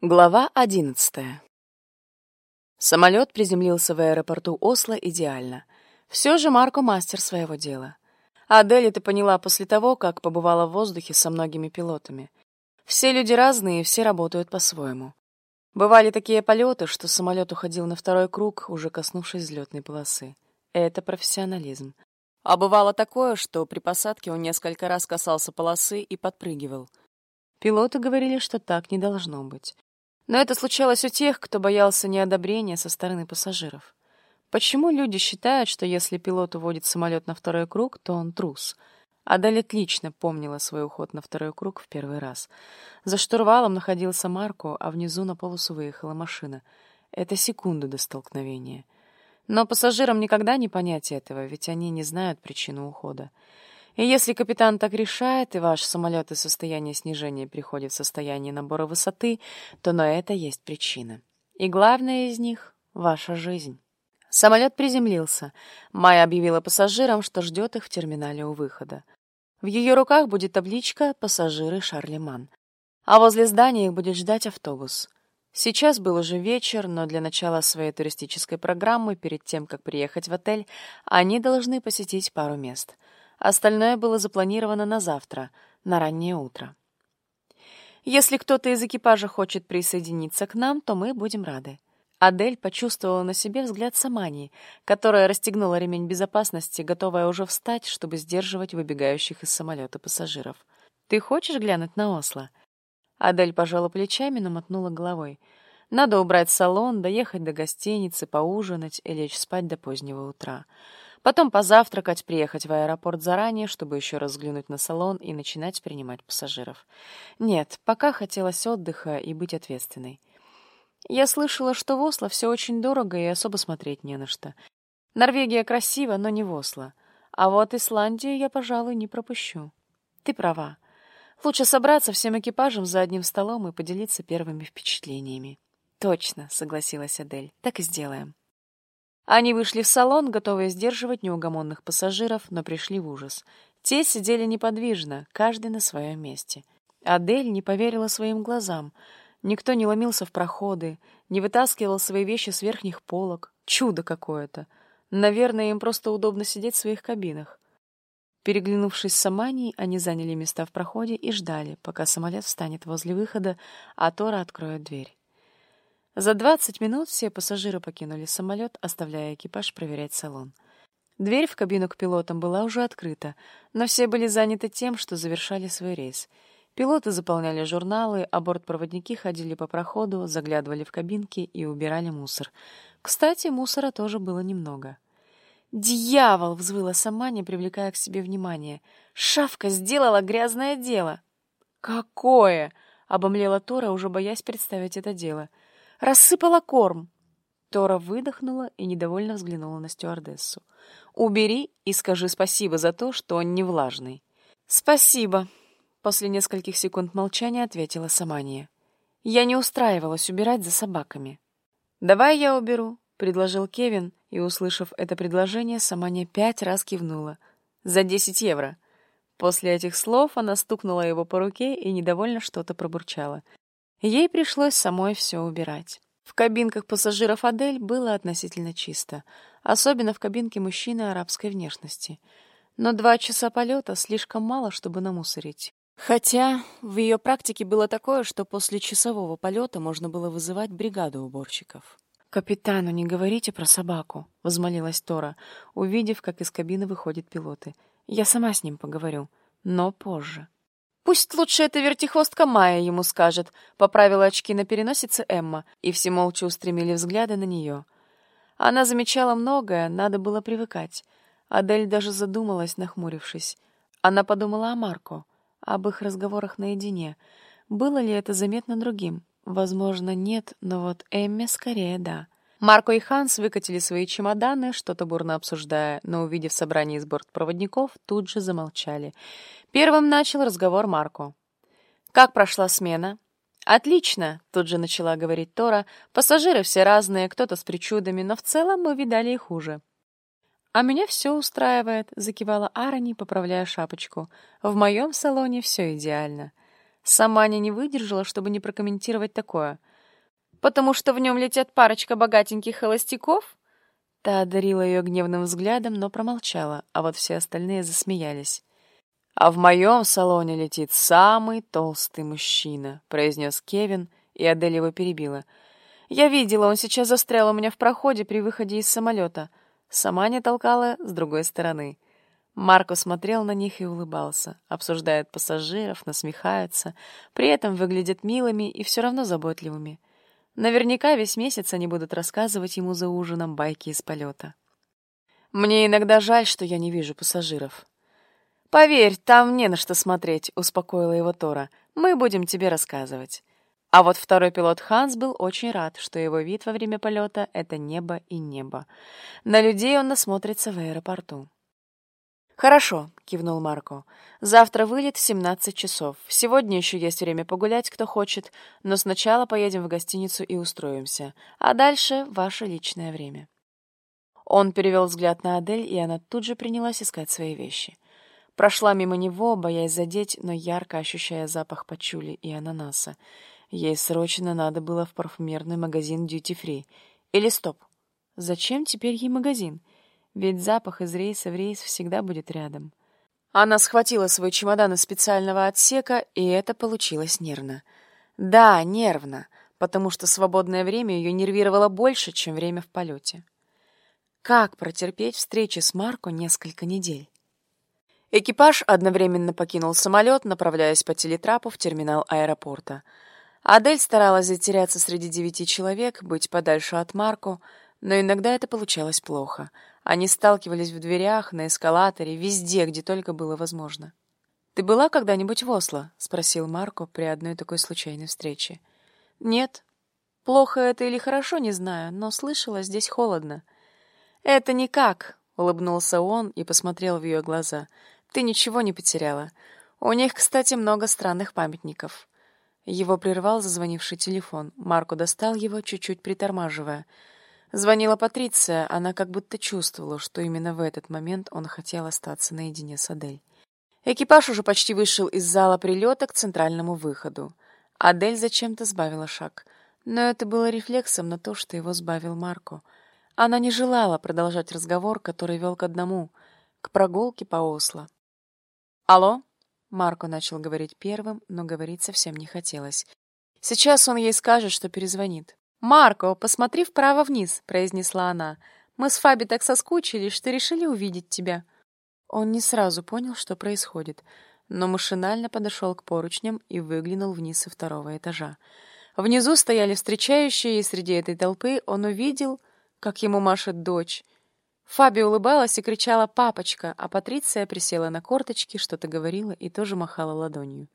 Глава одиннадцатая. Самолет приземлился в аэропорту Осло идеально. Все же Марко мастер своего дела. Адель это поняла после того, как побывала в воздухе со многими пилотами. Все люди разные, все работают по-своему. Бывали такие полеты, что самолет уходил на второй круг, уже коснувшись взлетной полосы. Это профессионализм. А бывало такое, что при посадке он несколько раз касался полосы и подпрыгивал. Пилоты говорили, что так не должно быть. Но это случалось у тех, кто боялся неодобрения со стороны пассажиров. Почему люди считают, что если пилот уводит самолет на второй круг, то он трус? Адель отлично помнила свой уход на второй круг в первый раз. За штурвалом находился Марко, а внизу на полосу выехала машина. Это секунду до столкновения. Но пассажирам никогда не понять этого, ведь они не знают причину ухода. И если капитан так решает, и ваш самолет из состояния снижения приходит в состояние набора высоты, то на это есть причина. И главная из них — ваша жизнь. Самолет приземлился. Майя объявила пассажирам, что ждет их в терминале у выхода. В ее руках будет табличка «Пассажиры Шарлеман». А возле здания их будет ждать автобус. Сейчас был уже вечер, но для начала своей туристической программы, перед тем, как приехать в отель, они должны посетить пару мест — Остальное было запланировано на завтра, на раннее утро. Если кто-то из экипажа хочет присоединиться к нам, то мы будем рады. Адель почувствовала на себе взгляд Самании, которая расстегнула ремень безопасности, готовая уже встать, чтобы сдерживать выбегающих из самолета пассажиров. «Ты хочешь глянуть на Осло?» Адель пожала плечами, но мотнула головой. «Надо убрать салон, доехать до гостиницы, поужинать и лечь спать до позднего утра. Потом позавтракать, приехать в аэропорт заранее, чтобы еще раз взглянуть на салон и начинать принимать пассажиров. Нет, пока хотелось отдыха и быть ответственной. Я слышала, что в Осло все очень дорого и особо смотреть не на что. Норвегия красива, но не в Осло. А вот Исландию я, пожалуй, не пропущу. Ты права. Лучше собраться всем экипажем за одним столом и поделиться первыми впечатлениями. Точно, согласилась Адель. Так и сделаем. Они вышли в салон, готовые сдерживать неугомонных пассажиров, но пришли в ужас. Те сидели неподвижно, каждый на своем месте. Адель не поверила своим глазам. Никто не ломился в проходы, не вытаскивал свои вещи с верхних полок. Чудо какое-то. Наверное, им просто удобно сидеть в своих кабинах. Переглянувшись с Саманией, они заняли места в проходе и ждали, пока самолет встанет возле выхода, а Тора откроет дверь. За 20 минут все пассажиры покинули самолет, оставляя экипаж проверять салон. Дверь в кабину к пилотам была уже открыта, но все были заняты тем, что завершали свой рейс. Пилоты заполняли журналы, а бортпроводники ходили по проходу, заглядывали в кабинки и убирали мусор. Кстати, мусора тоже было немного. «Дьявол!» — взвыла сама, не привлекая к себе внимания. «Шавка сделала грязное дело!» «Какое?» — обомлела Тора, уже боясь представить это дело — Рассыпала корм. Тора выдохнула и недовольно взглянула на стюардессу. «Убери и скажи спасибо за то, что он не влажный». «Спасибо», — после нескольких секунд молчания ответила Самания. «Я не устраивалась убирать за собаками». «Давай я уберу», — предложил Кевин, и, услышав это предложение, Самания пять раз кивнула. «За десять евро». После этих слов она стукнула его по руке и недовольно что-то пробурчала. Ей пришлось самой все убирать. В кабинках пассажиров Адель было относительно чисто, особенно в кабинке мужчины арабской внешности. Но два часа полета слишком мало, чтобы намусорить. Хотя в ее практике было такое, что после часового полета можно было вызывать бригаду уборщиков. «Капитану не говорите про собаку», — возмолилась Тора, увидев, как из кабины выходят пилоты. «Я сама с ним поговорю, но позже». «Пусть лучше эта вертихвостка Майя ему скажет», — поправила очки на переносице Эмма, и все молча устремили взгляды на нее. Она замечала многое, надо было привыкать. Адель даже задумалась, нахмурившись. Она подумала о Марко, об их разговорах наедине. Было ли это заметно другим? Возможно, нет, но вот Эмме скорее да. Марко и Ханс выкатили свои чемоданы, что-то бурно обсуждая, но, увидев собрание из бортпроводников, тут же замолчали. Первым начал разговор Марко. «Как прошла смена?» «Отлично», — тут же начала говорить Тора. «Пассажиры все разные, кто-то с причудами, но в целом мы видали и хуже». «А меня все устраивает», — закивала Арани, поправляя шапочку. «В моем салоне все идеально». Сама не не выдержала, чтобы не прокомментировать такое. «Потому что в нем летят парочка богатеньких холостяков?» Та одарила ее гневным взглядом, но промолчала, а вот все остальные засмеялись. «А в моем салоне летит самый толстый мужчина», — произнес Кевин, и Адель его перебила. «Я видела, он сейчас застрял у меня в проходе при выходе из самолета. Сама не толкала с другой стороны». Марко смотрел на них и улыбался, обсуждает пассажиров, насмехается, при этом выглядят милыми и все равно заботливыми. Наверняка весь месяц они будут рассказывать ему за ужином байки из полета. «Мне иногда жаль, что я не вижу пассажиров». «Поверь, там не на что смотреть», — успокоила его Тора. «Мы будем тебе рассказывать». А вот второй пилот Ханс был очень рад, что его вид во время полета — это небо и небо. На людей он насмотрится в аэропорту. «Хорошо», — кивнул Марко. «Завтра вылет в 17 часов. Сегодня еще есть время погулять, кто хочет, но сначала поедем в гостиницу и устроимся, а дальше ваше личное время». Он перевел взгляд на Адель, и она тут же принялась искать свои вещи. Прошла мимо него, боясь задеть, но ярко ощущая запах пачули и ананаса. Ей срочно надо было в парфюмерный магазин Duty Free. Или стоп. Зачем теперь ей магазин? — ведь запах из рейса в рейс всегда будет рядом. Она схватила свой чемодан из специального отсека, и это получилось нервно. Да, нервно, потому что свободное время ее нервировало больше, чем время в полете. Как протерпеть встречи с Марко несколько недель? Экипаж одновременно покинул самолет, направляясь по телетрапу в терминал аэропорта. Адель старалась затеряться среди девяти человек, быть подальше от Марко, но иногда это получалось плохо. Они сталкивались в дверях, на эскалаторе, везде, где только было возможно. «Ты была когда-нибудь в Осло?» — спросил Марко при одной такой случайной встрече. «Нет. Плохо это или хорошо, не знаю, но слышала, здесь холодно». «Это никак», — улыбнулся он и посмотрел в ее глаза. «Ты ничего не потеряла. У них, кстати, много странных памятников». Его прервал зазвонивший телефон. Марко достал его, чуть-чуть притормаживая — Звонила Патриция, она как будто чувствовала, что именно в этот момент он хотел остаться наедине с Адель. Экипаж уже почти вышел из зала прилета к центральному выходу. Адель зачем-то сбавила шаг, но это было рефлексом на то, что его сбавил Марко. Она не желала продолжать разговор, который вел к одному — к прогулке по Осло. «Алло?» — Марко начал говорить первым, но говорить совсем не хотелось. Сейчас он ей скажет, что перезвонит. «Марко, посмотри вправо-вниз», — произнесла она. «Мы с Фаби так соскучились, что решили увидеть тебя». Он не сразу понял, что происходит, но машинально подошел к поручням и выглянул вниз со второго этажа. Внизу стояли встречающие, и среди этой толпы он увидел, как ему машет дочь. Фаби улыбалась и кричала «папочка», а Патриция присела на корточки, что-то говорила и тоже махала ладонью.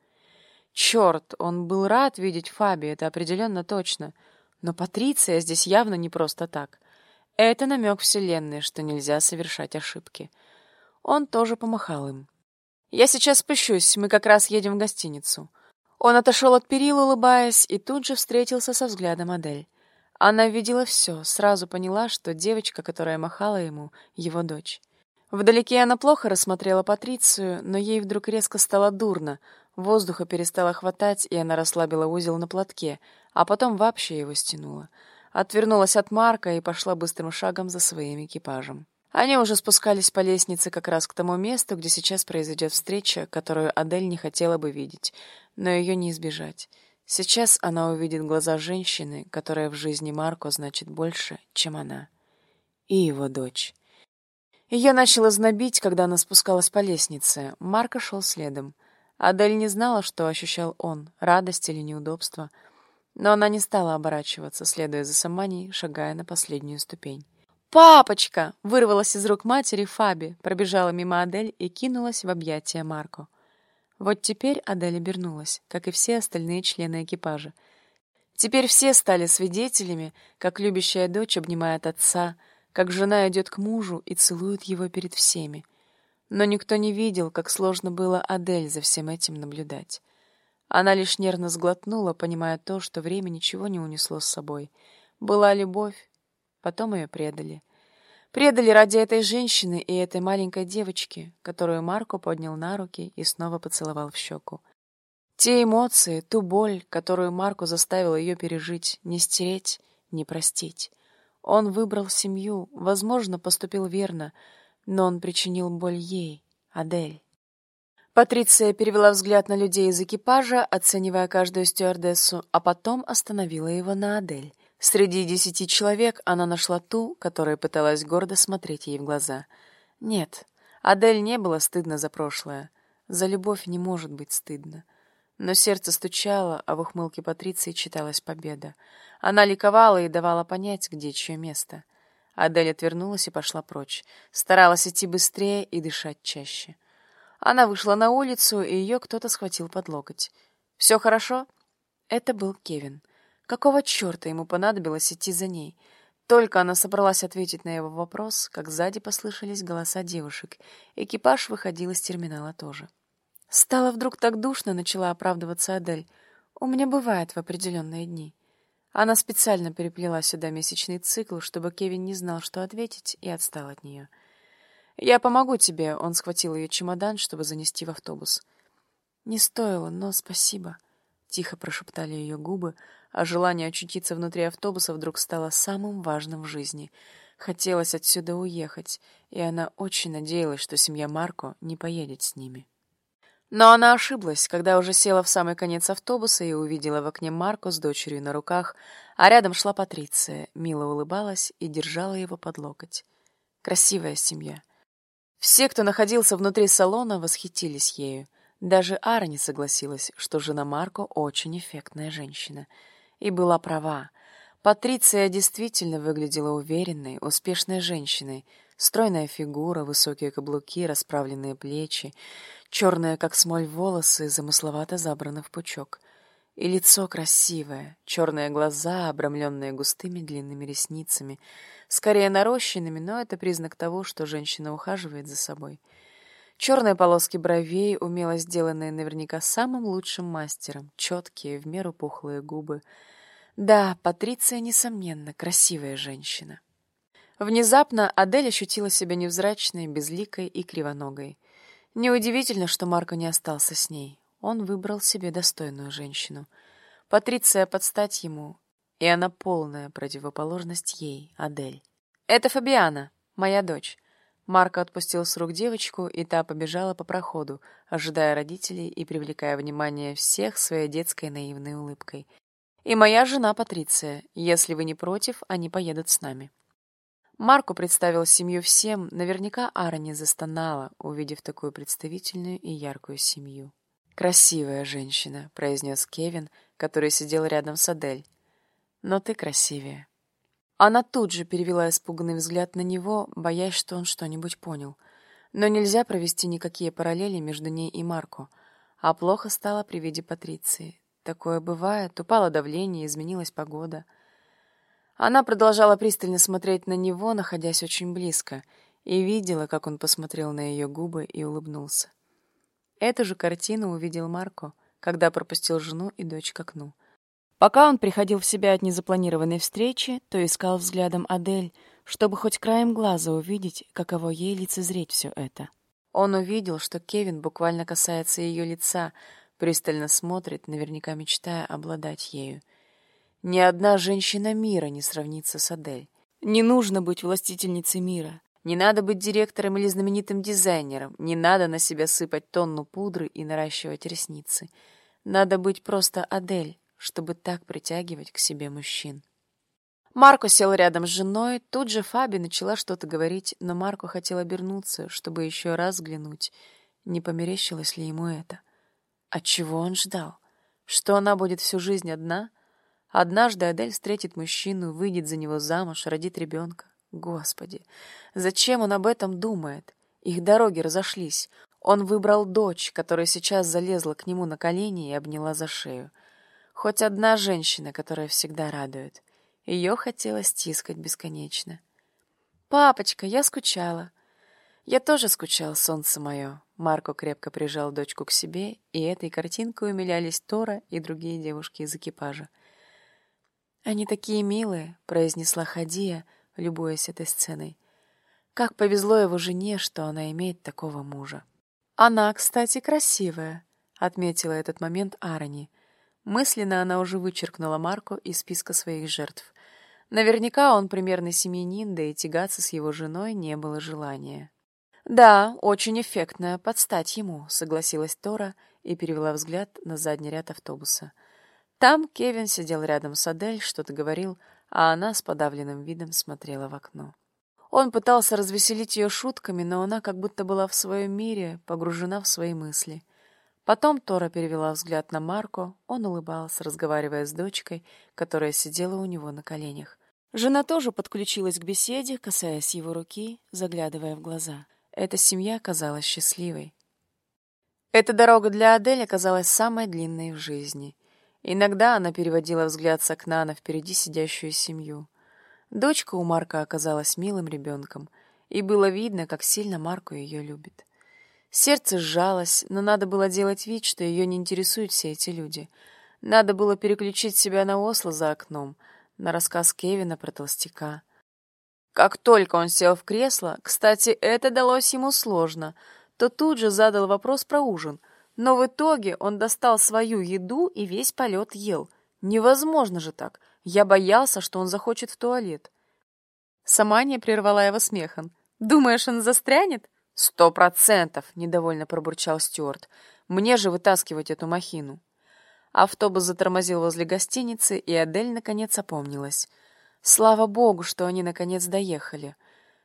Черт, он был рад видеть Фаби, это определенно точно — но Патриция здесь явно не просто так. Это намек Вселенной, что нельзя совершать ошибки. Он тоже помахал им. «Я сейчас спущусь, мы как раз едем в гостиницу». Он отошел от перил, улыбаясь, и тут же встретился со взглядом Адель. Она видела все, сразу поняла, что девочка, которая махала ему, его дочь. Вдалеке она плохо рассмотрела Патрицию, но ей вдруг резко стало дурно. Воздуха перестало хватать, и она расслабила узел на платке, а потом вообще его стянула. Отвернулась от Марка и пошла быстрым шагом за своим экипажем. Они уже спускались по лестнице как раз к тому месту, где сейчас произойдет встреча, которую Адель не хотела бы видеть, но ее не избежать. Сейчас она увидит глаза женщины, которая в жизни Марко значит больше, чем она. И его дочь. Ее начало знобить, когда она спускалась по лестнице. Марко шел следом. Адель не знала, что ощущал он, радость или неудобство — но она не стала оборачиваться, следуя за Саманей, шагая на последнюю ступень. «Папочка!» — вырвалась из рук матери Фаби, пробежала мимо Адель и кинулась в объятия Марко. Вот теперь Адель обернулась, как и все остальные члены экипажа. Теперь все стали свидетелями, как любящая дочь обнимает отца, как жена идет к мужу и целует его перед всеми. Но никто не видел, как сложно было Адель за всем этим наблюдать. Она лишь нервно сглотнула, понимая то, что время ничего не унесло с собой. Была любовь, потом ее предали. Предали ради этой женщины и этой маленькой девочки, которую Марко поднял на руки и снова поцеловал в щеку. Те эмоции, ту боль, которую Марко заставил ее пережить, не стереть, не простить. Он выбрал семью, возможно, поступил верно, но он причинил боль ей, Адель. Патриция перевела взгляд на людей из экипажа, оценивая каждую стюардессу, а потом остановила его на Адель. Среди десяти человек она нашла ту, которая пыталась гордо смотреть ей в глаза. Нет, Адель не было стыдно за прошлое. За любовь не может быть стыдно. Но сердце стучало, а в ухмылке Патриции читалась победа. Она ликовала и давала понять, где чье место. Адель отвернулась и пошла прочь. Старалась идти быстрее и дышать чаще. Она вышла на улицу, и ее кто-то схватил под локоть. «Все хорошо?» Это был Кевин. Какого черта ему понадобилось идти за ней? Только она собралась ответить на его вопрос, как сзади послышались голоса девушек. Экипаж выходил из терминала тоже. Стало вдруг так душно, начала оправдываться Адель. У меня бывает в определенные дни. Она специально переплела сюда месячный цикл, чтобы Кевин не знал, что ответить, и отстал от нее. — «Я помогу тебе», — он схватил ее чемодан, чтобы занести в автобус. «Не стоило, но спасибо», — тихо прошептали ее губы, а желание очутиться внутри автобуса вдруг стало самым важным в жизни. Хотелось отсюда уехать, и она очень надеялась, что семья Марко не поедет с ними. Но она ошиблась, когда уже села в самый конец автобуса и увидела в окне Марко с дочерью на руках, а рядом шла Патриция, мило улыбалась и держала его под локоть. Красивая семья — все, кто находился внутри салона, восхитились ею. Даже Ара не согласилась, что жена Марко очень эффектная женщина. И была права. Патриция действительно выглядела уверенной, успешной женщиной. Стройная фигура, высокие каблуки, расправленные плечи, черные, как смоль, волосы, замысловато забраны в пучок. И лицо красивое, черные глаза, обрамленные густыми длинными ресницами — Скорее нарощенными, но это признак того, что женщина ухаживает за собой. Черные полоски бровей, умело сделанные наверняка самым лучшим мастером, четкие, в меру пухлые губы. Да, Патриция, несомненно, красивая женщина. Внезапно Адель ощутила себя невзрачной, безликой и кривоногой. Неудивительно, что Марко не остался с ней. Он выбрал себе достойную женщину. Патриция подстать ему, и она полная противоположность ей, Адель. «Это Фабиана, моя дочь». Марко отпустил с рук девочку, и та побежала по проходу, ожидая родителей и привлекая внимание всех своей детской наивной улыбкой. «И моя жена Патриция. Если вы не против, они поедут с нами». Марко представил семью всем, наверняка Ара не застонала, увидев такую представительную и яркую семью. «Красивая женщина», — произнес Кевин, который сидел рядом с Адель но ты красивее». Она тут же перевела испуганный взгляд на него, боясь, что он что-нибудь понял. Но нельзя провести никакие параллели между ней и Марко. А плохо стало при виде Патриции. Такое бывает, упало давление, изменилась погода. Она продолжала пристально смотреть на него, находясь очень близко, и видела, как он посмотрел на ее губы и улыбнулся. Эту же картину увидел Марко, когда пропустил жену и дочь к окну. Пока он приходил в себя от незапланированной встречи, то искал взглядом Адель, чтобы хоть краем глаза увидеть, каково ей лицезреть все это. Он увидел, что Кевин буквально касается ее лица, пристально смотрит, наверняка мечтая обладать ею. Ни одна женщина мира не сравнится с Адель. Не нужно быть властительницей мира. Не надо быть директором или знаменитым дизайнером. Не надо на себя сыпать тонну пудры и наращивать ресницы. Надо быть просто Адель, чтобы так притягивать к себе мужчин. Марко сел рядом с женой, тут же Фаби начала что-то говорить, но Марко хотел обернуться, чтобы еще раз взглянуть, не померещилось ли ему это. От чего он ждал? Что она будет всю жизнь одна? Однажды Адель встретит мужчину, выйдет за него замуж, родит ребенка. Господи, зачем он об этом думает? Их дороги разошлись. Он выбрал дочь, которая сейчас залезла к нему на колени и обняла за шею. Хоть одна женщина, которая всегда радует. Ее хотелось стискать бесконечно. «Папочка, я скучала». «Я тоже скучал, солнце мое». Марко крепко прижал дочку к себе, и этой картинкой умилялись Тора и другие девушки из экипажа. «Они такие милые», — произнесла Хадия, любуясь этой сценой. «Как повезло его жене, что она имеет такого мужа». «Она, кстати, красивая», отметила этот момент Арони. Мысленно она уже вычеркнула Марко из списка своих жертв. Наверняка он примерный семьянин, да и тягаться с его женой не было желания. «Да, очень эффектная, подстать ему», — согласилась Тора и перевела взгляд на задний ряд автобуса. Там Кевин сидел рядом с Адель, что-то говорил, а она с подавленным видом смотрела в окно. Он пытался развеселить ее шутками, но она как будто была в своем мире, погружена в свои мысли. Потом Тора перевела взгляд на Марко, он улыбался, разговаривая с дочкой, которая сидела у него на коленях. Жена тоже подключилась к беседе, касаясь его руки, заглядывая в глаза. Эта семья казалась счастливой. Эта дорога для Адель оказалась самой длинной в жизни. Иногда она переводила взгляд с окна на впереди сидящую семью. Дочка у Марка оказалась милым ребенком, и было видно, как сильно Марко ее любит. Сердце сжалось, но надо было делать вид, что ее не интересуют все эти люди. Надо было переключить себя на осло за окном, на рассказ Кевина про толстяка — как только он сел в кресло, кстати, это далось ему сложно, то тут же задал вопрос про ужин. Но в итоге он достал свою еду и весь полет ел. Невозможно же так. Я боялся, что он захочет в туалет. Самания прервала его смехом. «Думаешь, он застрянет?» «Сто процентов!» — недовольно пробурчал Стюарт. «Мне же вытаскивать эту махину». Автобус затормозил возле гостиницы, и Адель наконец опомнилась — Слава богу, что они наконец доехали.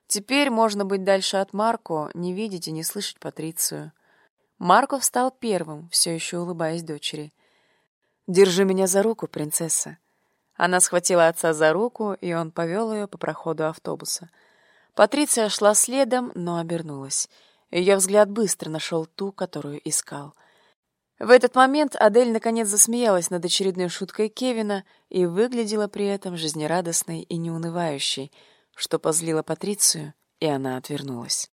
Теперь можно быть дальше от Марко, не видеть и не слышать Патрицию. Марко встал первым, все еще улыбаясь дочери. «Держи меня за руку, принцесса». Она схватила отца за руку, и он повел ее по проходу автобуса. Патриция шла следом, но обернулась. Ее взгляд быстро нашел ту, которую искал — в этот момент Адель наконец засмеялась над очередной шуткой Кевина и выглядела при этом жизнерадостной и неунывающей, что позлила Патрицию, и она отвернулась.